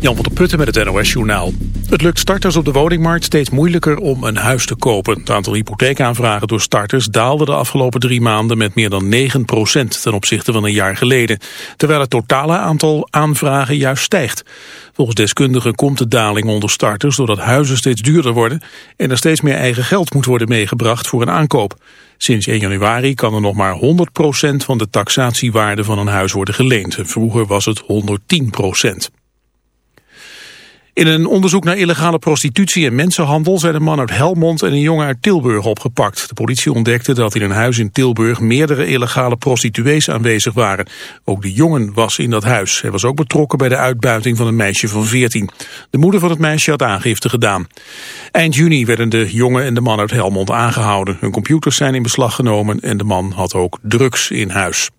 Jan van der Putten met het NOS Journaal. Het lukt starters op de woningmarkt steeds moeilijker om een huis te kopen. Het aantal hypotheekaanvragen door starters daalde de afgelopen drie maanden met meer dan 9% ten opzichte van een jaar geleden. Terwijl het totale aantal aanvragen juist stijgt. Volgens deskundigen komt de daling onder starters doordat huizen steeds duurder worden en er steeds meer eigen geld moet worden meegebracht voor een aankoop. Sinds 1 januari kan er nog maar 100% van de taxatiewaarde van een huis worden geleend. Vroeger was het 110%. In een onderzoek naar illegale prostitutie en mensenhandel zijn een man uit Helmond en een jongen uit Tilburg opgepakt. De politie ontdekte dat in een huis in Tilburg meerdere illegale prostituees aanwezig waren. Ook de jongen was in dat huis. Hij was ook betrokken bij de uitbuiting van een meisje van 14. De moeder van het meisje had aangifte gedaan. Eind juni werden de jongen en de man uit Helmond aangehouden. Hun computers zijn in beslag genomen en de man had ook drugs in huis.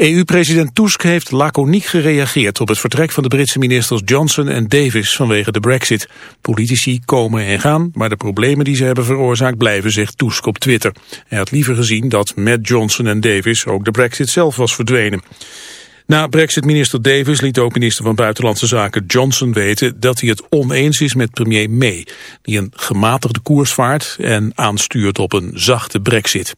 EU-president Tusk heeft laconiek gereageerd op het vertrek van de Britse ministers Johnson en Davis vanwege de brexit. Politici komen en gaan, maar de problemen die ze hebben veroorzaakt blijven, zegt Tusk op Twitter. Hij had liever gezien dat met Johnson en Davis ook de brexit zelf was verdwenen. Na brexit-minister Davis liet ook minister van Buitenlandse Zaken Johnson weten dat hij het oneens is met premier May, die een gematigde koers vaart en aanstuurt op een zachte brexit.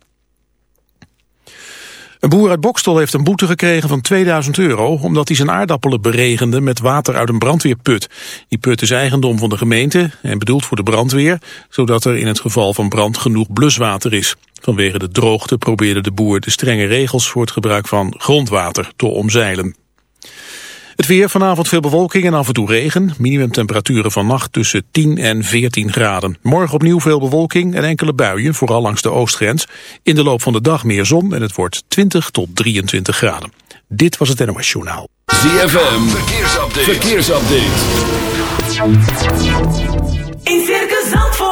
Een boer uit Bokstel heeft een boete gekregen van 2000 euro... omdat hij zijn aardappelen beregende met water uit een brandweerput. Die put is eigendom van de gemeente en bedoeld voor de brandweer... zodat er in het geval van brand genoeg bluswater is. Vanwege de droogte probeerde de boer de strenge regels... voor het gebruik van grondwater te omzeilen. Het weer, vanavond veel bewolking en af en toe regen. Minimumtemperaturen vannacht tussen 10 en 14 graden. Morgen opnieuw veel bewolking en enkele buien, vooral langs de oostgrens. In de loop van de dag meer zon en het wordt 20 tot 23 graden. Dit was het NOS Journaal. ZFM, verkeersupdate. verkeersupdate. In Circus Zandvoort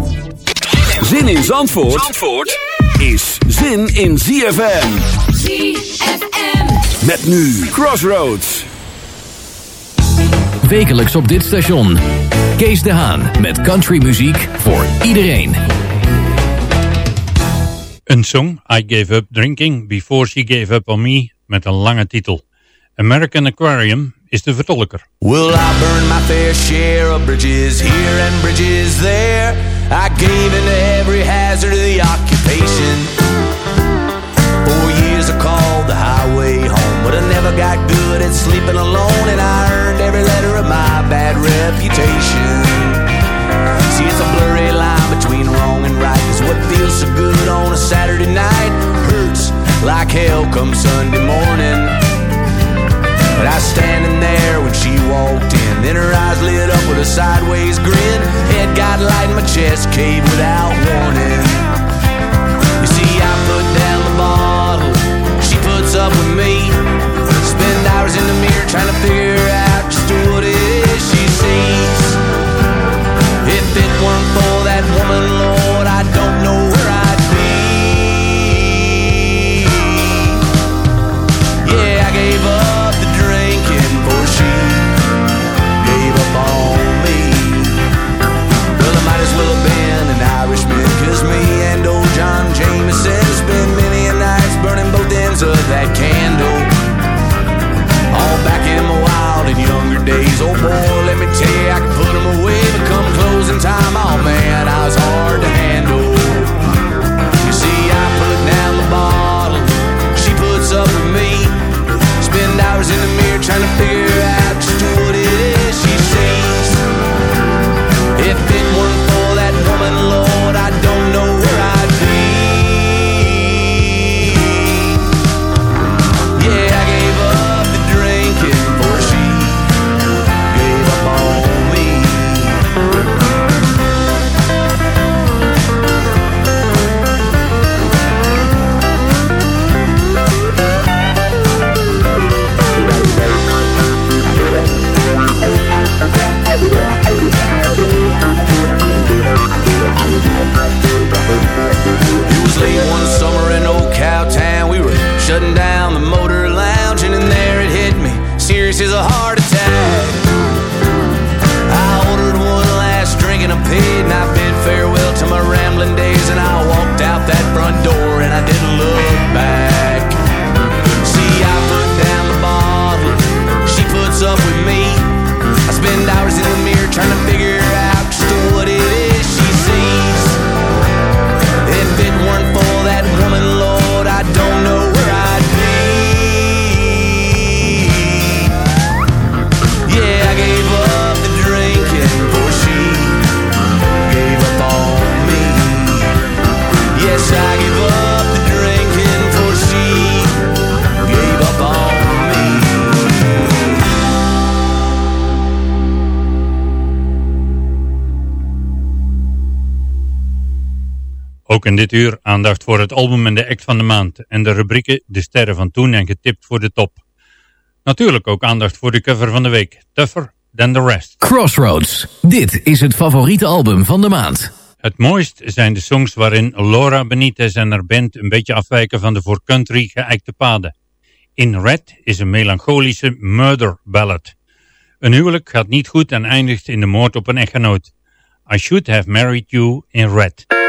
Zin in Zandvoort, Zandvoort is zin in ZFM. ZFM. Met nu Crossroads. Wekelijks op dit station. Kees de Haan met countrymuziek voor iedereen. Een song, I Gave Up Drinking Before She Gave Up On Me, met een lange titel. American Aquarium is de vertolker. Well, I burned my fair share of bridges here and bridges there. I gave into every hazard of the occupation. For years I called the highway home, but I never got good at sleeping alone, and I earned every letter of my bad reputation. See, it's a blurry line between wrong and right, 'cause what feels so good on a Saturday night hurts like hell come Sunday morning. But I was standing there when she walked in. Then her eyes lit up with a sideways grin. Head got light in my chest caved without warning. You see, I put down the bottle. She puts up with me. Spend hours in the mirror trying to figure out just what it is she sees. If it weren't for Boy, let me tell you, I can put them away, but come closing time, oh man, I was hard. in dit uur aandacht voor het album en de act van de maand en de rubrieken De Sterren van Toen en Getipt voor de Top. Natuurlijk ook aandacht voor de cover van de week, Tougher Than The Rest. Crossroads, dit is het favoriete album van de maand. Het mooist zijn de songs waarin Laura Benitez en haar band een beetje afwijken van de voor country geëikte paden. In Red is een melancholische murder ballad. Een huwelijk gaat niet goed en eindigt in de moord op een echtgenoot. I Should Have Married You in Red.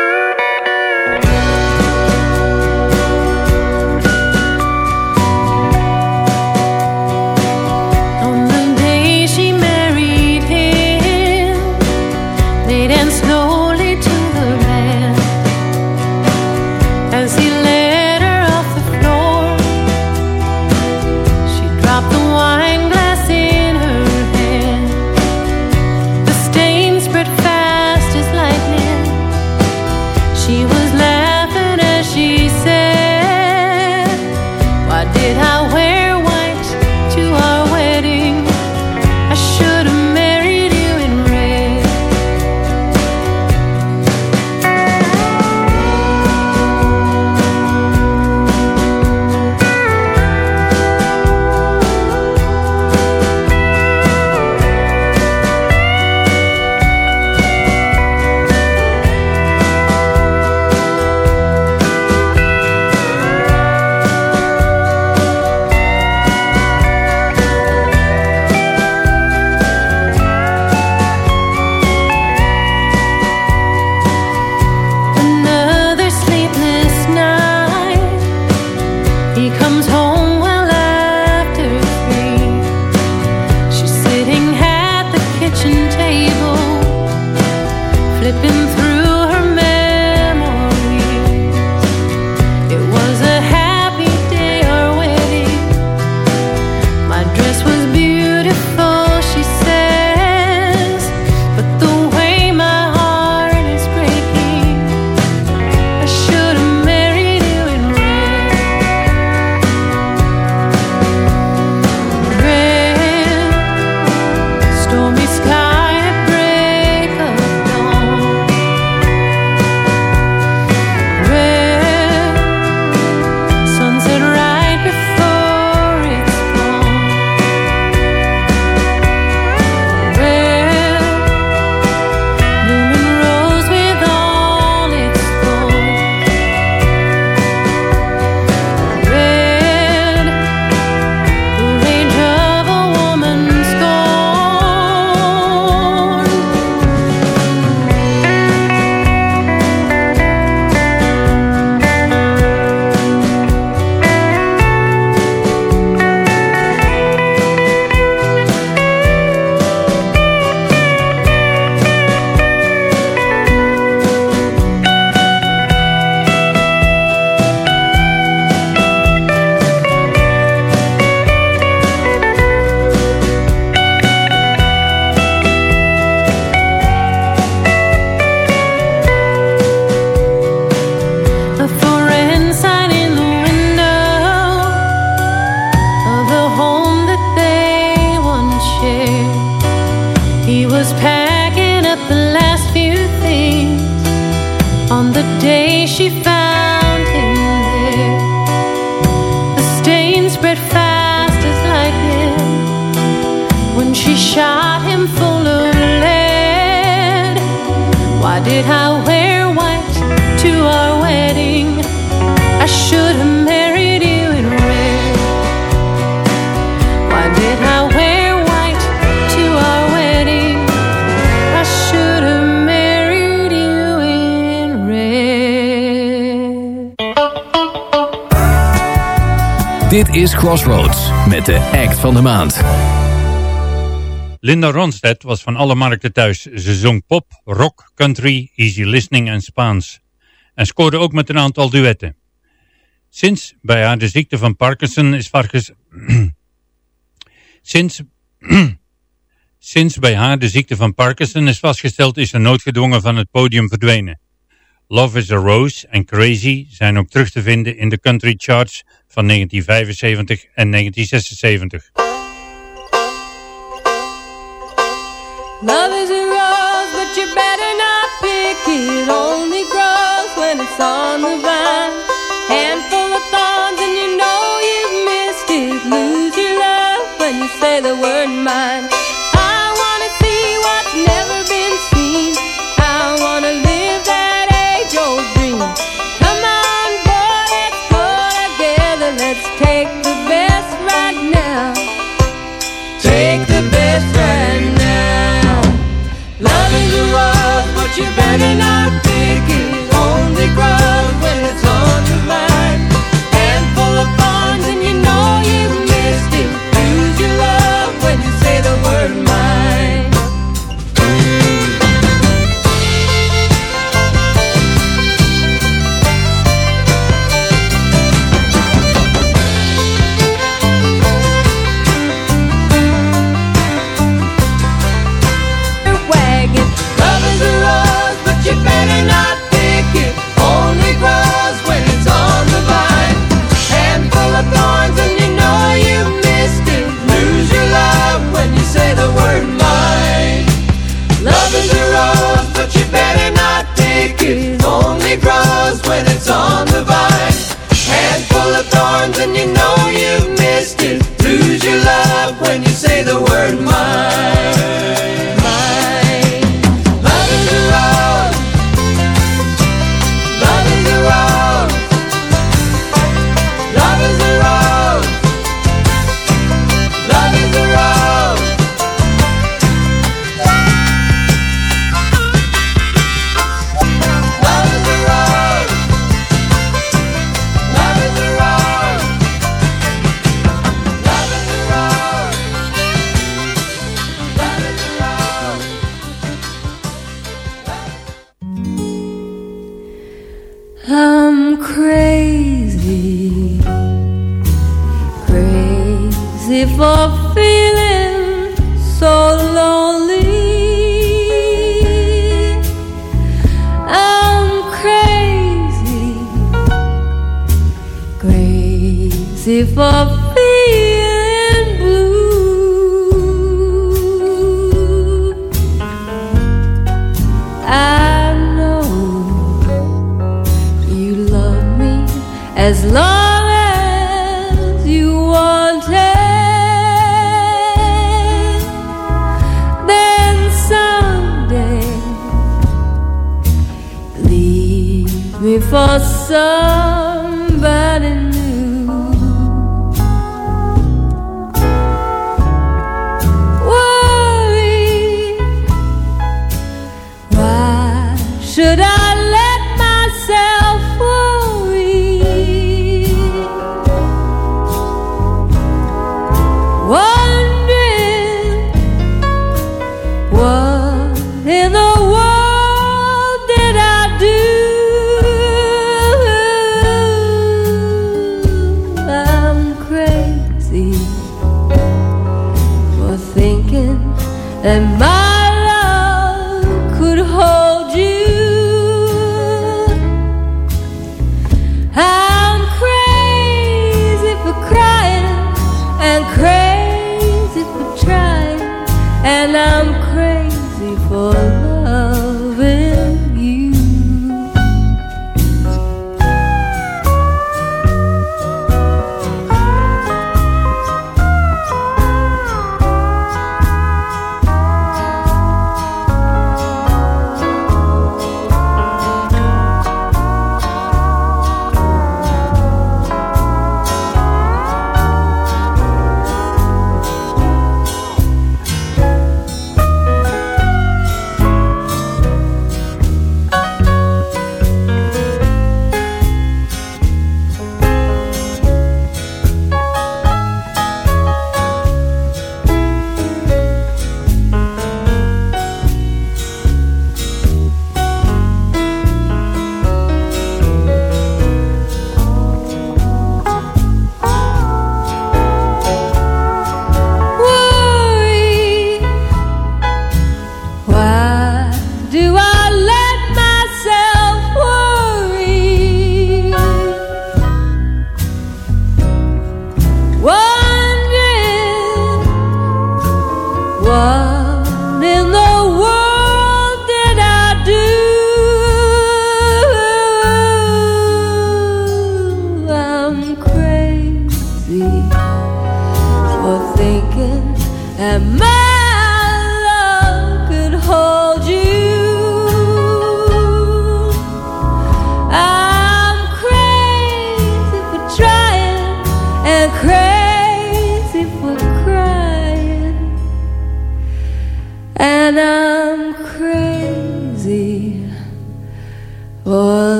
Is Crossroads met de act van de maand. Linda Ronstadt was van alle markten thuis. Ze zong pop, rock, country, easy listening en Spaans. En scoorde ook met een aantal duetten. Sinds bij haar de ziekte van Parkinson is Sinds... Sinds bij haar de ziekte van Parkinson is vastgesteld is ze noodgedwongen van het podium verdwenen. Love is a Rose en Crazy zijn ook terug te vinden in de country charts van 1975 en 1976. Love is a rose, but you better not pick it. Only grows when it's on the vine.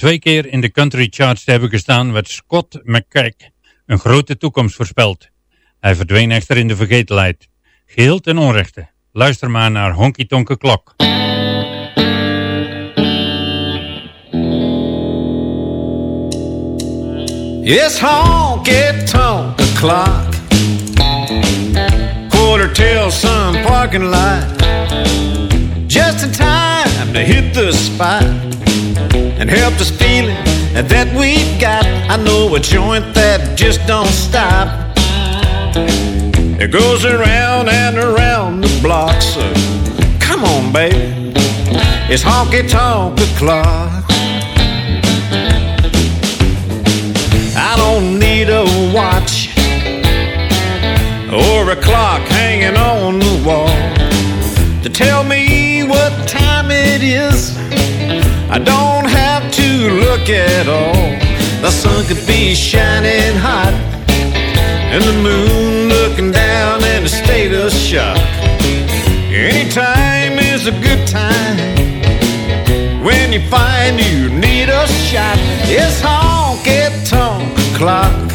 Twee keer in de country charts te hebben gestaan werd Scott McKeck een grote toekomst voorspeld. Hij verdween echter in de vergetelheid. Geheel ten onrechte. Luister maar naar Honky Tonk Klok. It's honky tonk o'clock. Quarter till sun parking lot. Just in time to hit the spot and help us feeling that we've got. I know a joint that just don't stop. It goes around and around the block, so come on, baby. It's honky tonk o'clock. I don't need a watch or a clock hanging on the wall to tell me what time it is. I don't look at all. The sun could be shining hot and the moon looking down in a state of shock. Anytime is a good time when you find you need a shot. It's honky tonk o'clock.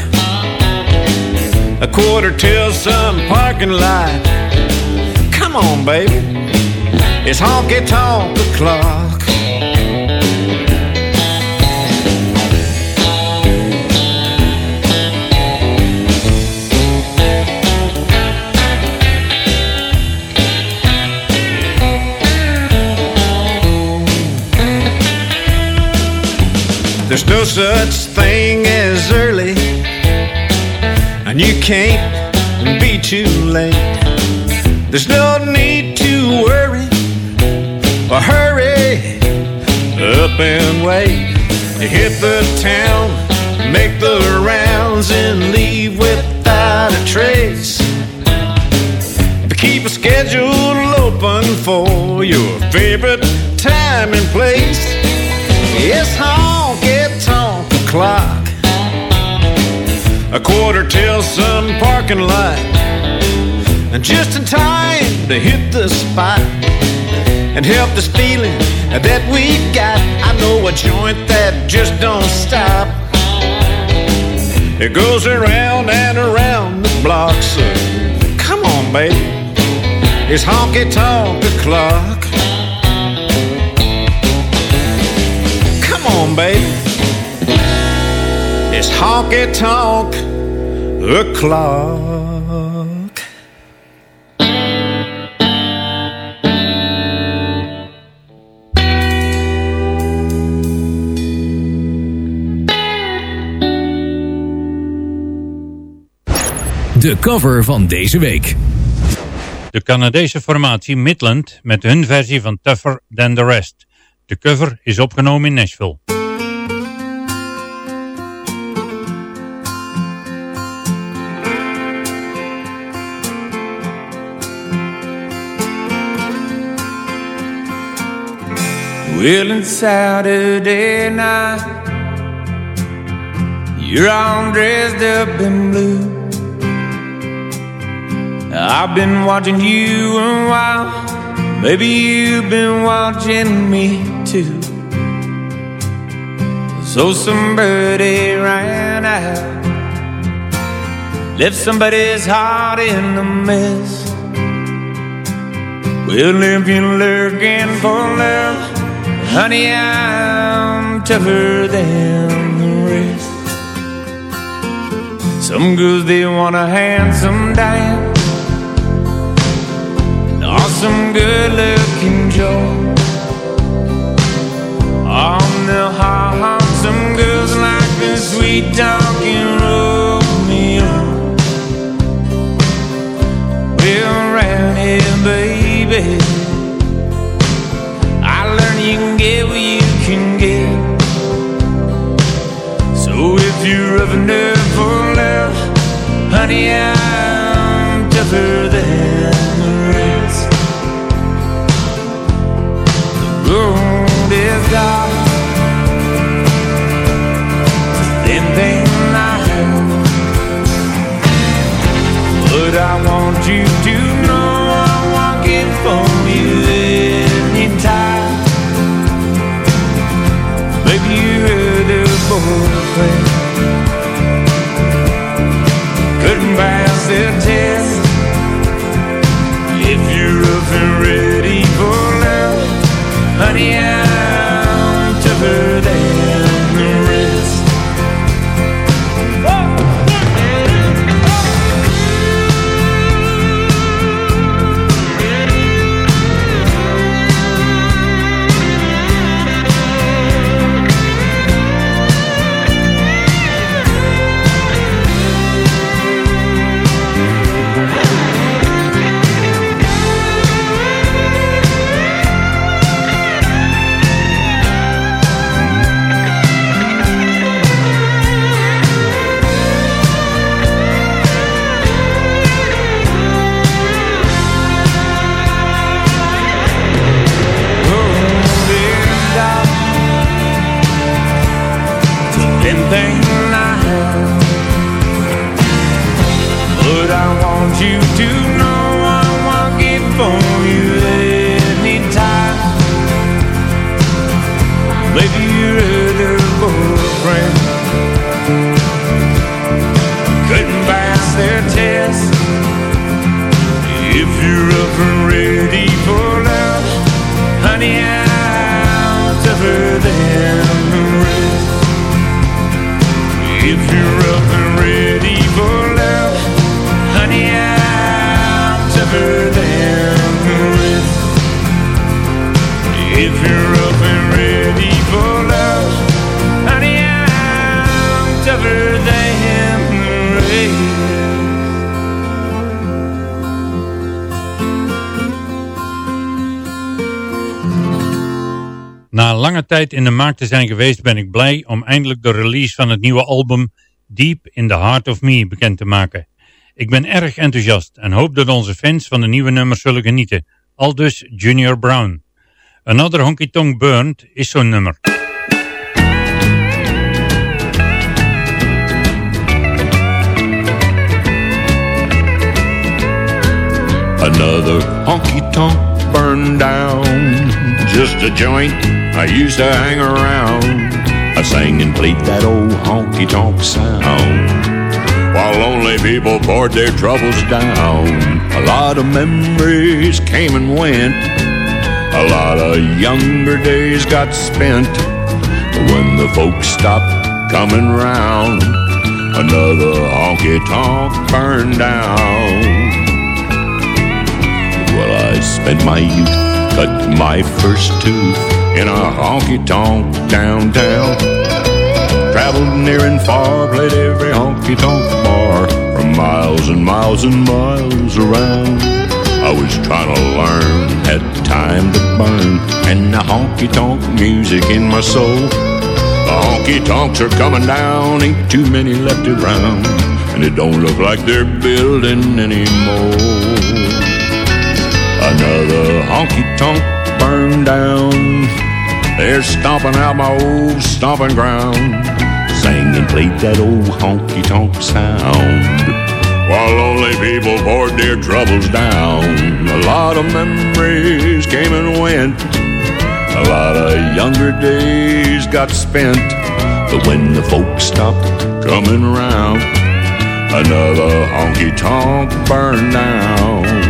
A quarter till some parking lot. Come on, baby. It's honky tonk o'clock. There's no such thing as early, and you can't be too late. There's no need to worry or hurry up and wait. Hit the town, make the rounds, and leave without a trace. Keep a schedule open for your favorite time and place. It's tonk o'clock. A quarter till some parking lot. And just in time to hit the spot and help this feeling that we've got. I know a joint that just don't stop. It goes around and around the block, so come on, baby. It's honky tonk o'clock. Come on, baby. It's honky tonk o'clock. De cover van deze week. De Canadese formatie Midland met hun versie van Tougher Than The Rest. De cover is opgenomen in Nashville. Well, it's Saturday night. You're all dressed up in blue. I've been watching you a while. Maybe you've been watching me too. So somebody ran out, left somebody's heart in a mess. Well, if you're looking for love, honey, I'm tougher than the rest. Some girls they want a handsome dime. Or some good looking Joe. On the hot, some girls like the sweet talking Romeo. Well, around here, baby. Get what you can get. So if you're enough for love, honey, I'm couldn't pass tijd in de markt te zijn geweest ben ik blij om eindelijk de release van het nieuwe album Deep in the Heart of Me bekend te maken. Ik ben erg enthousiast en hoop dat onze fans van de nieuwe nummers zullen genieten. Aldus Junior Brown. Another Honky Tonk Burned is zo'n nummer. Another honky tonk burned down. Just a joint I used to hang around. I sang and played that old honky tonk sound. While lonely people poured their troubles down. A lot of memories came and went. A lot of younger days got spent. When the folks stopped coming round, another honky tonk burned down. Well, I spent my youth, my first tooth in a honky tonk downtown. Traveled near and far, played every honky tonk bar from miles and miles and miles around. I was trying to learn, had time to burn, and the honky tonk music in my soul. The honky tonks are coming down, ain't too many left around, and it don't look like they're building anymore. Another honky tonk burned down. They're stomping out my old stomping ground. Sang and that old honky tonk sound. While lonely people poured their troubles down. A lot of memories came and went. A lot of younger days got spent. But when the folks stopped coming round, another honky tonk burned down.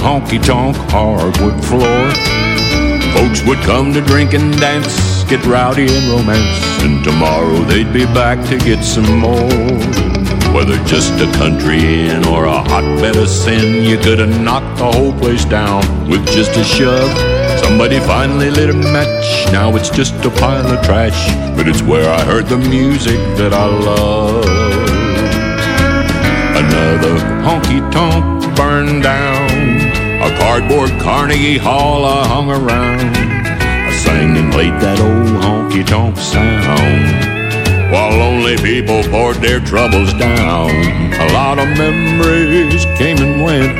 Honky tonk hardwood floor. Folks would come to drink and dance, get rowdy and romance, and tomorrow they'd be back to get some more. Whether just a country inn or a hotbed of sin, you could have knocked the whole place down with just a shove. Somebody finally lit a match, now it's just a pile of trash, but it's where I heard the music that I love. Another honky tonk burned down. A cardboard Carnegie Hall I hung around. I sang and played that old honky tonk sound. While lonely people poured their troubles down. A lot of memories came and went.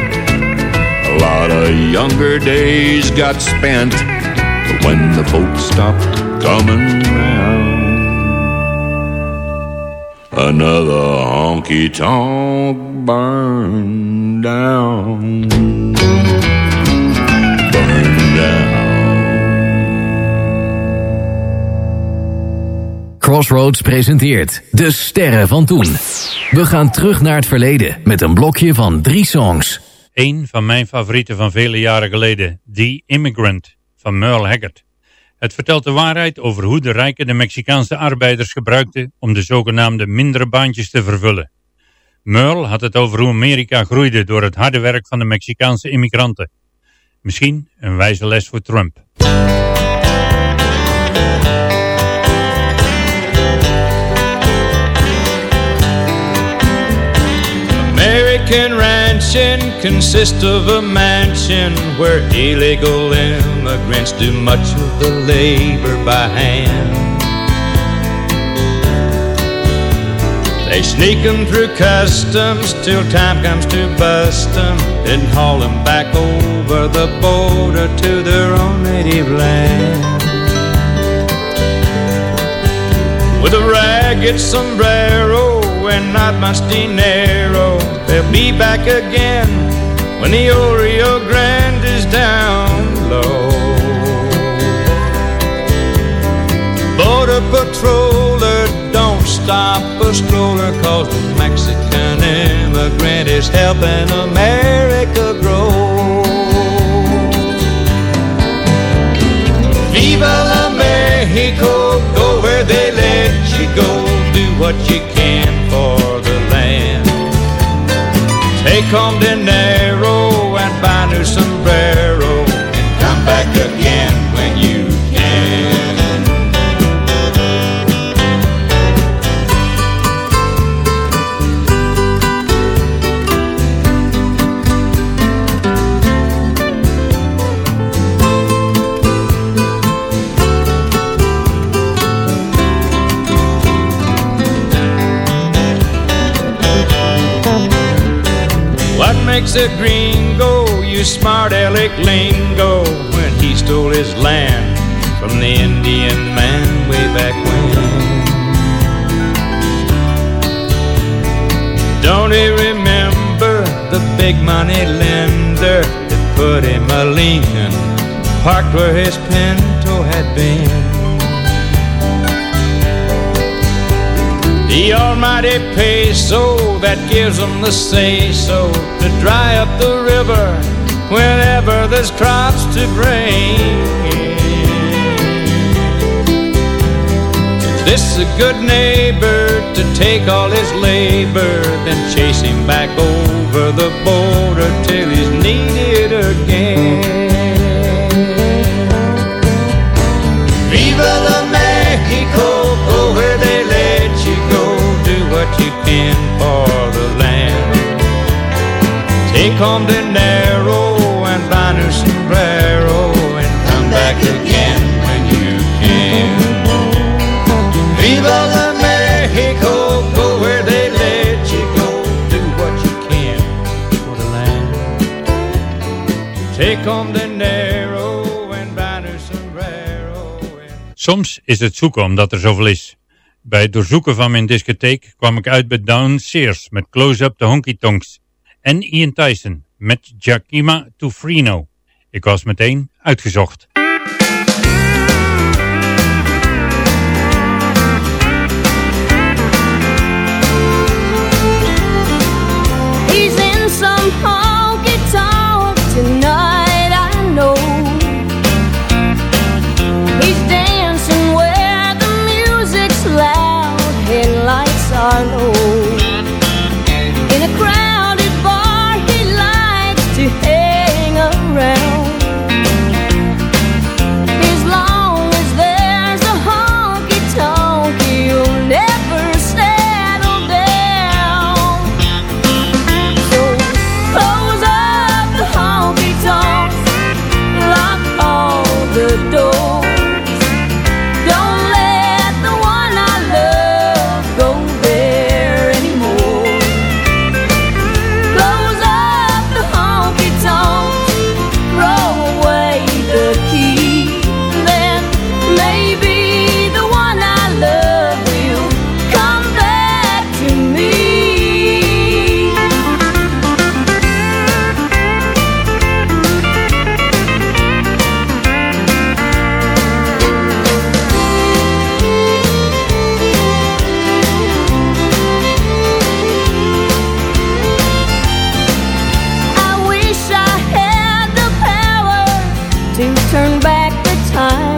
A lot of younger days got spent. But when the folks stopped coming round, another honky tonk burned down. Crossroads presenteert De Sterren van Toen. We gaan terug naar het verleden met een blokje van drie songs. Een van mijn favorieten van vele jaren geleden, The Immigrant van Merle Haggard. Het vertelt de waarheid over hoe de rijken de Mexicaanse arbeiders gebruikten om de zogenaamde mindere baantjes te vervullen. Merle had het over hoe Amerika groeide door het harde werk van de Mexicaanse immigranten. Misschien een wijze les voor Trump. American ranching consists of a mansion where illegal immigrants do much of the labor by hand. They through customs till time comes to bust 'em, then haul 'em back over the border to their own native land. With a ragged sombrero and not much dinero, they'll be back again when the Rio Grande is down low. Border patroller, stop a stroller, cause the Mexican immigrant is helping America grow. Viva la Mexico, go where they let you go, do what you can for the land. Take home dinero Makes a gringo you smart aleck lingo when he stole his land from the Indian man way back when? Don't he remember the big money lender that put him a leanin' parked where his pinto had been? The almighty peso that gives them the say-so to dry up the river whenever there's crops to bring. Is this a good neighbor to take all his labor, then chase him back over the border till he's needed again? Viva la Mexico, you can for the land. Take home dinero and buy new sombrero and come back again when you can. Viva la Mexico, go where they let you go, do what you can for the land. Take home dinero and buy new sombrero. Soms is het zoeken omdat er zoveel is. Bij het doorzoeken van mijn discotheek kwam ik uit bij Downstairs met Close Up de Honky Tonks en Ian Tyson met Giacima Tufrino. Ik was meteen uitgezocht. He's dead. Time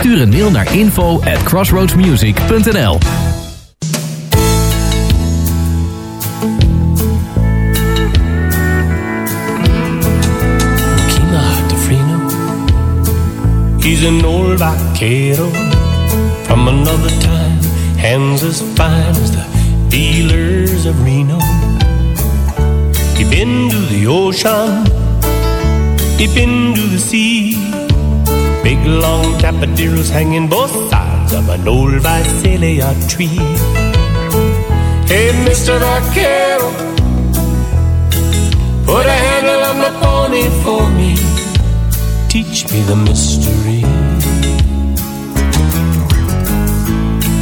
Stuur een mail naar info at crossroadsmusic.nl. He's an old vaquero from another time, hands as fine as the dealers of Reno. He been to the ocean, he been to the sea. Big long tapaderos hanging both sides of an old Visalia tree. Hey, Mr. Vaquero, put a handle on the pony for me. Teach me the mystery.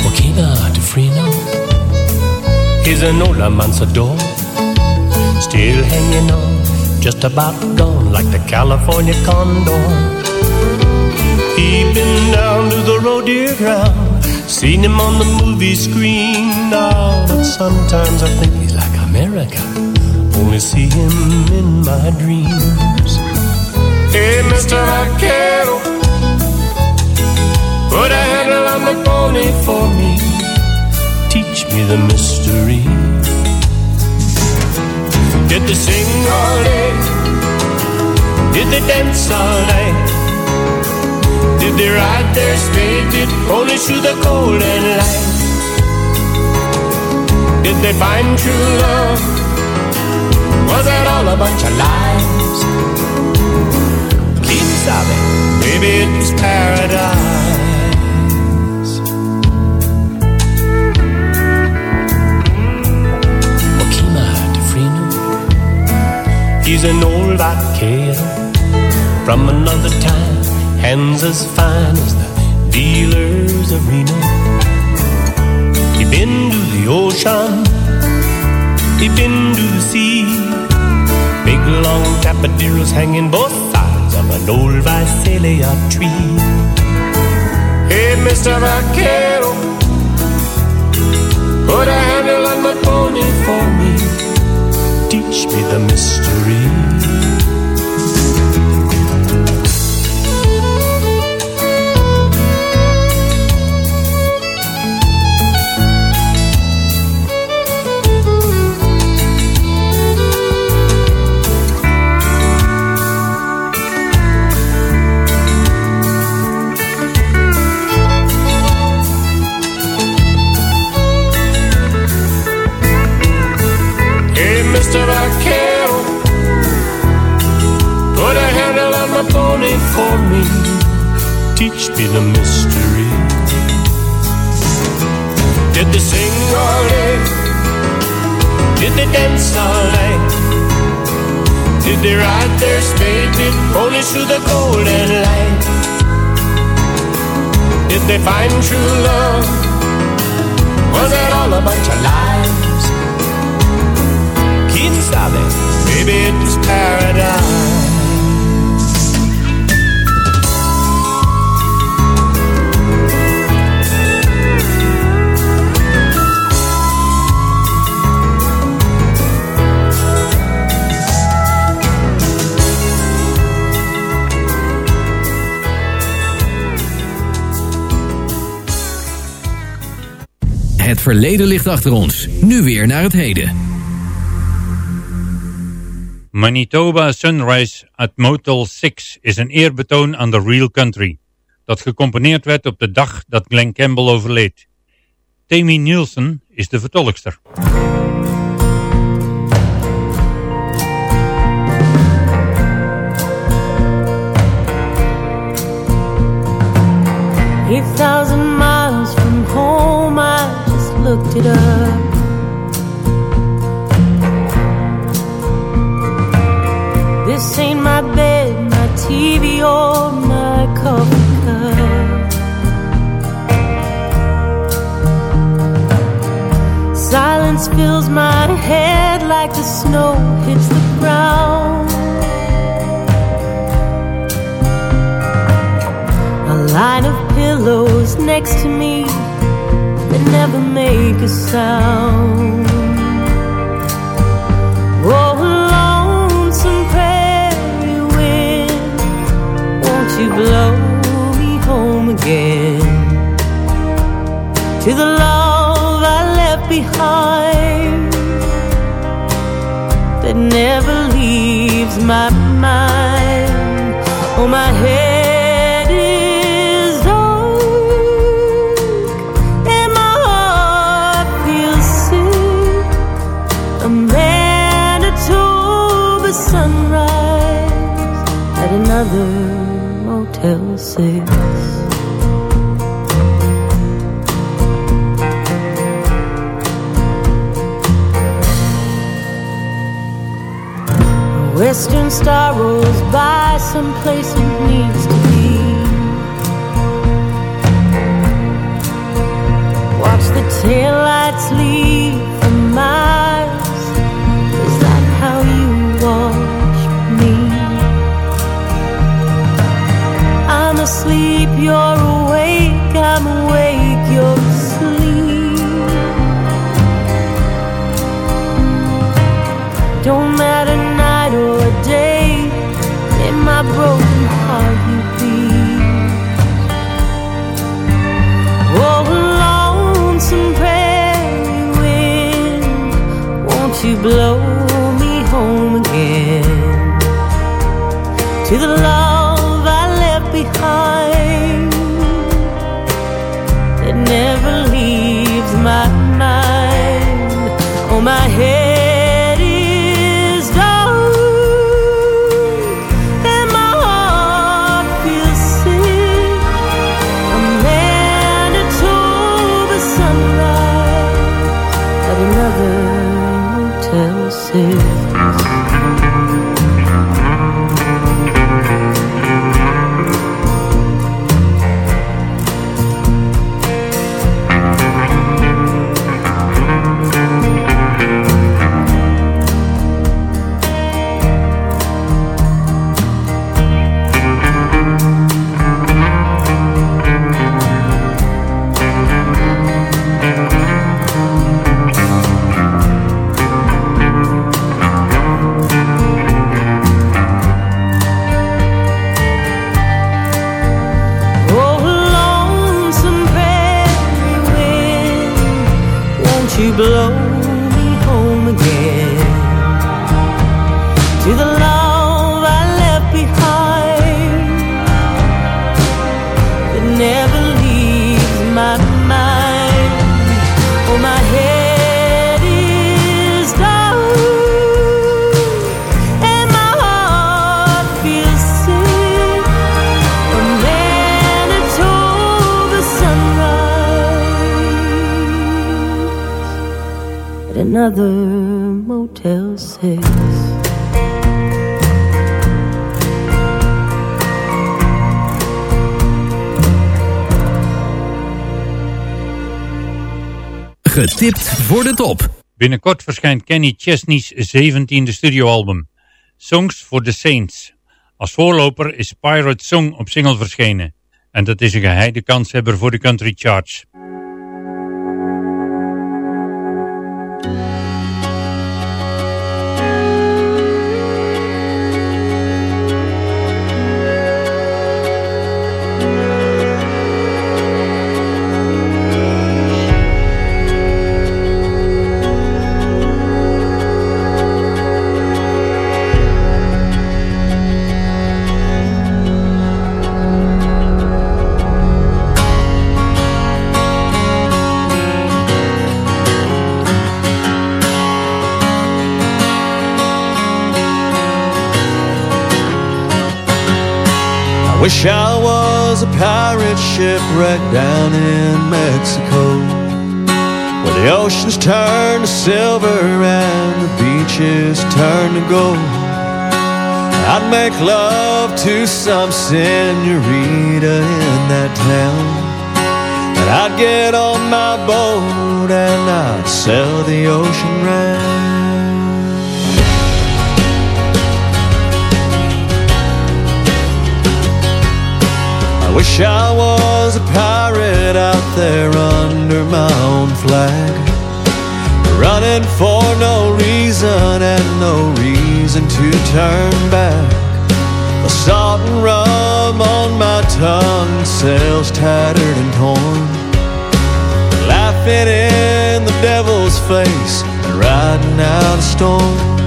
Joaquina Defrino is an old amansador, still hanging on, just about gone like the California condor. He been down to the rodeo ground, seen him on the movie screen now, but sometimes I think he's like America, only see him in my dreams. Hey, Mr. Vaquero, put a handle on the pony for me. Teach me the mystery. Did they sing all day? Did they dance all night? Did they ride their spade? Ponies through the cold and light? Did they find true love? Was that all a bunch of lies? Keep sobbing, maybe it was paradise. He's an old vaquero from another time, hands as fine as the dealers arena. He been to the ocean, he been to the sea. Big long tapaderos hanging both sides of an old Visalia tree. Hey, Mr. Vaquero, put a handle on my pony for me. Teach me the mystery. Verleden ligt achter ons. Nu weer naar het heden. Manitoba Sunrise at Motel 6 is een eerbetoon aan de real country. Dat gecomponeerd werd op de dag dat Glenn Campbell overleed. Tammy Nielsen is de vertolkster. Eight thousand looked it up. Sound. Oh, lonesome prairie wind, won't you blow me home again to the Motel 6. A Western star rolls by someplace it needs to be. Watch the taillights leave you're awake. I'm awake, you're asleep. Don't matter night or day, in my broken heart you beat. Oh, lonesome prairie wind, won't you blow me home again to the at another Motel 6. Getipt voor de top. Binnenkort verschijnt Kenny Chesney's 17e studioalbum, Songs for the Saints. Als voorloper is Pirate Song op single verschenen. En dat is een geheide kanshebber voor de country charts. Wish I was a pirate shipwrecked down in Mexico Where the oceans turn to silver and the beaches turn to gold. I'd make love to some senorita in that town And I'd get on my boat and I'd sail the ocean round I wish I was a pirate out there under my own flag. Running for no reason and no reason to turn back. The salt and rum on my tongue, sails tattered and torn. Laughing in the devil's face and riding out a storm.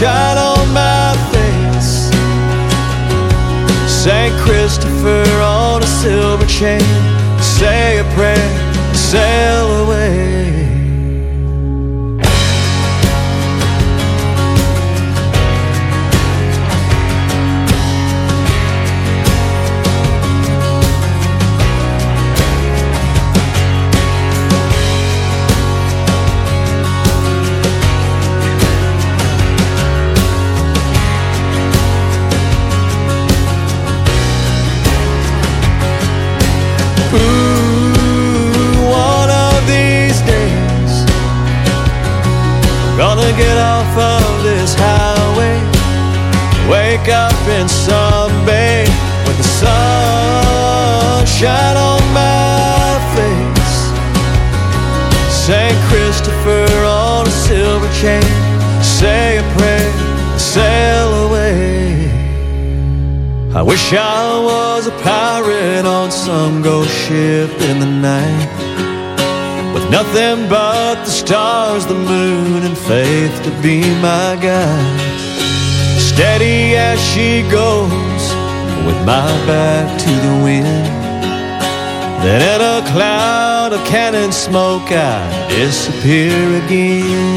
Sunshine on my face St. Christopher on a silver chain Say a prayer, sail sunshine on my face. St. Christopher on a silver chain. Say a prayer, sail away. I wish I was a pirate on some ghost ship in the night. With nothing but the stars, the moon, and faith to be my guide. Steady as she goes, with my back to the wind Then in a cloud of cannon smoke I disappear again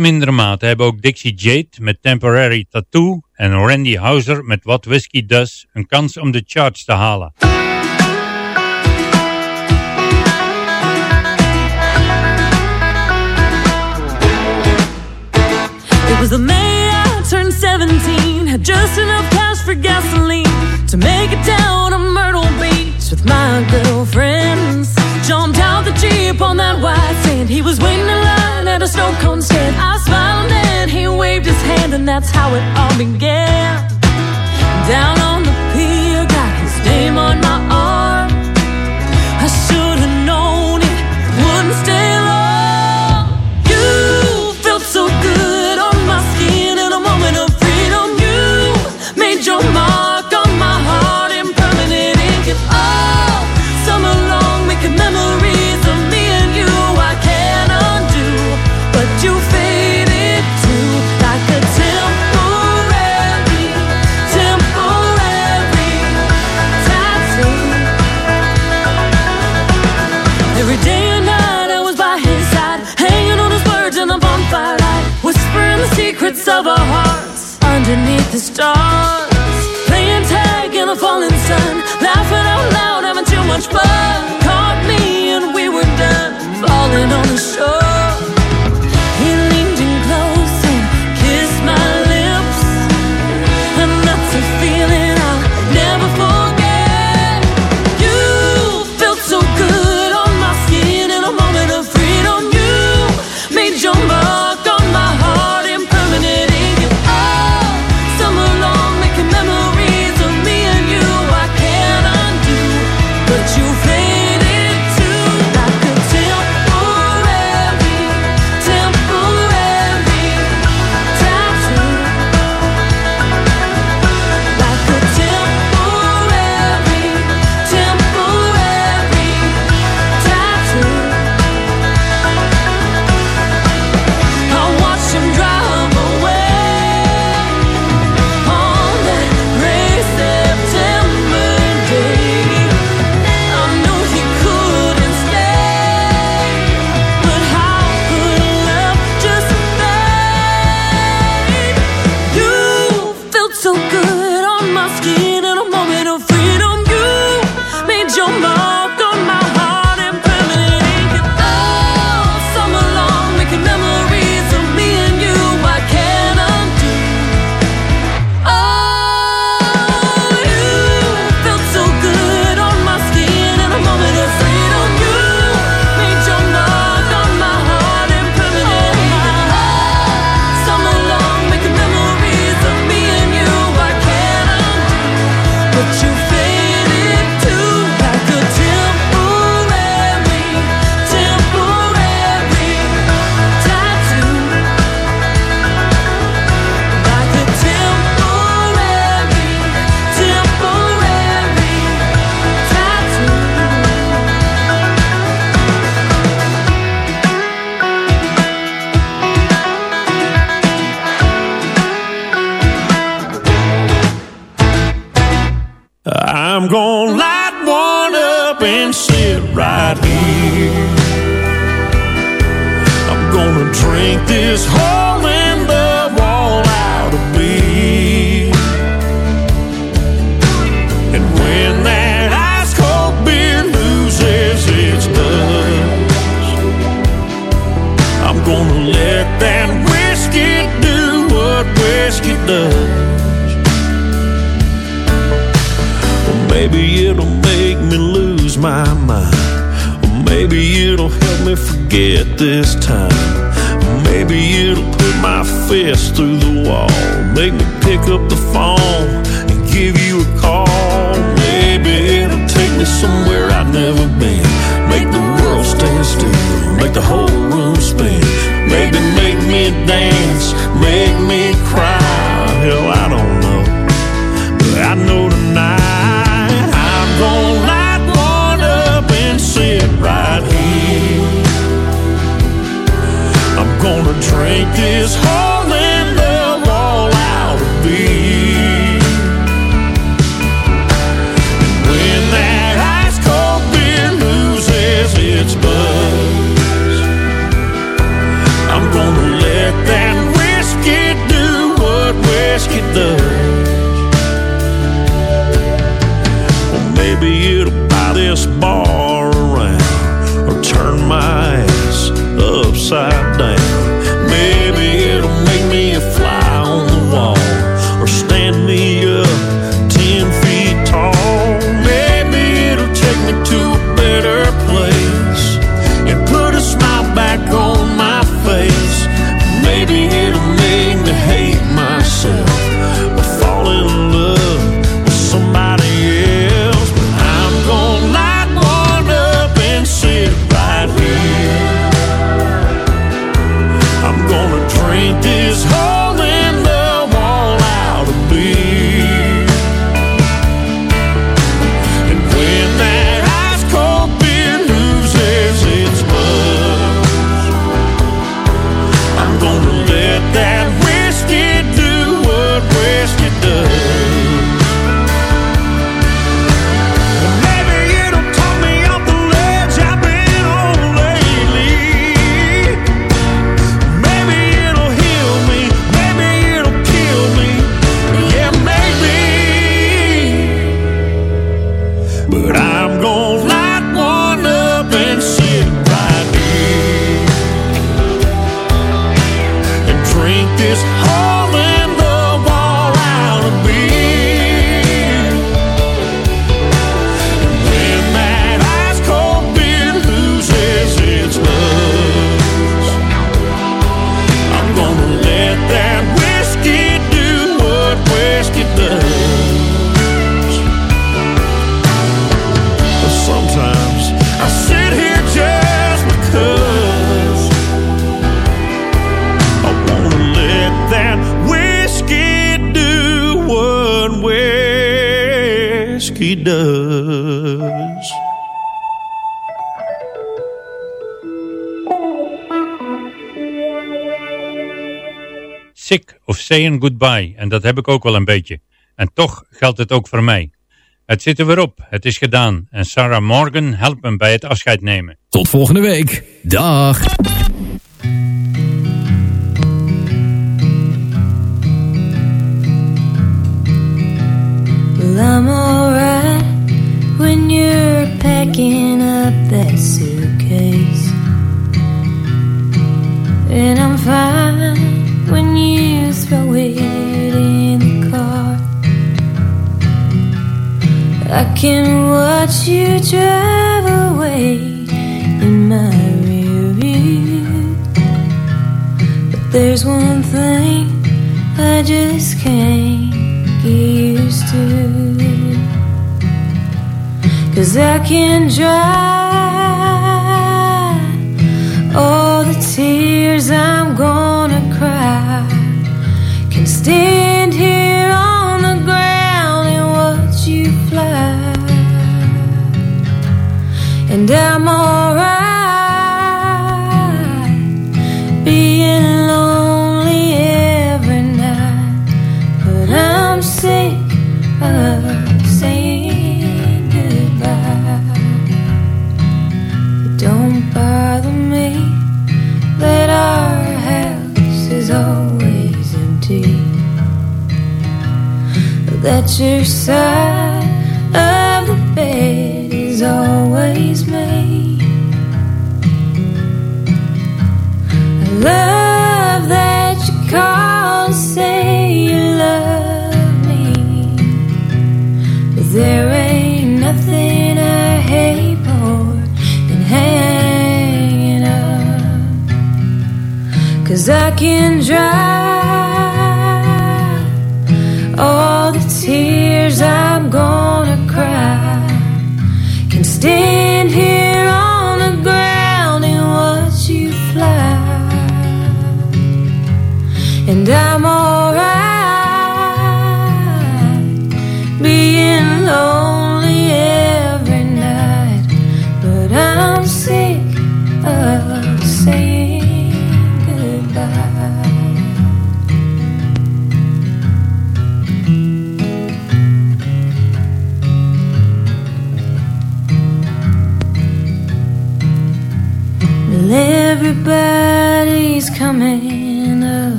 mindere mate hebben ook Dixie Jade met Temporary Tattoo en Randy Houser met What Whiskey Does een kans om de charts te halen. It was the May I turned 17, had just enough cash for gasoline to make it down to Myrtle Beach with my girlfriends. Jumped out the Jeep on that white sand. He was waiting at a snow cone stand. I smiled and he waved his hand, and that's how it all began. Down on the pier, got his name on my arm. I should have known it wouldn't stay long. You felt so good on my skin in a moment of freedom. You made your mark break this whole of Saying Goodbye en dat heb ik ook wel een beetje. En toch geldt het ook voor mij. Het zit er weer op, het is gedaan en Sarah Morgan helpt me bij het afscheid nemen. Tot volgende week. Dag. When you're packing up that suitcase. And I'm fine when I can watch you drive away in my rearview. But there's one thing I just can't get used to. Cause I can drive all the tears I'm gonna cry. Can stand here and I'm alright being lonely every night. But I'm sick of saying goodbye. It don't bother me that our house is always empty. That you're sad. walking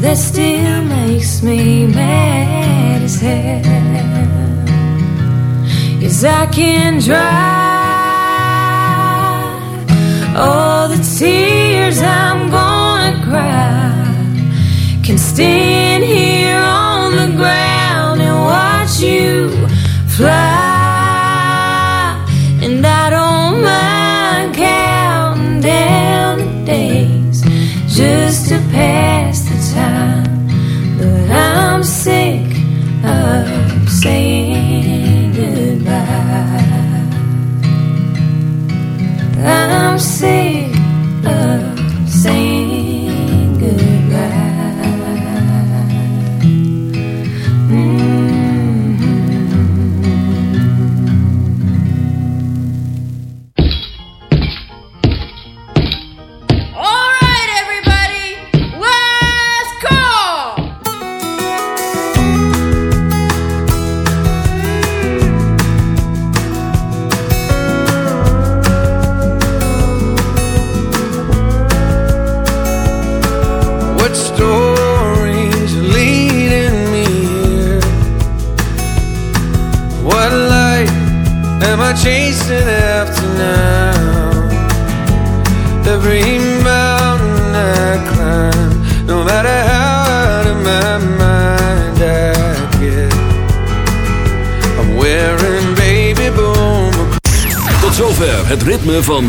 that still makes me mad as hell. Is I can dry all the tears I'm gonna cry. Can stand here